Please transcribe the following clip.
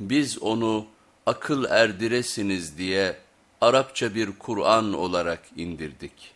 Biz onu akıl erdiresiniz diye Arapça bir Kur'an olarak indirdik.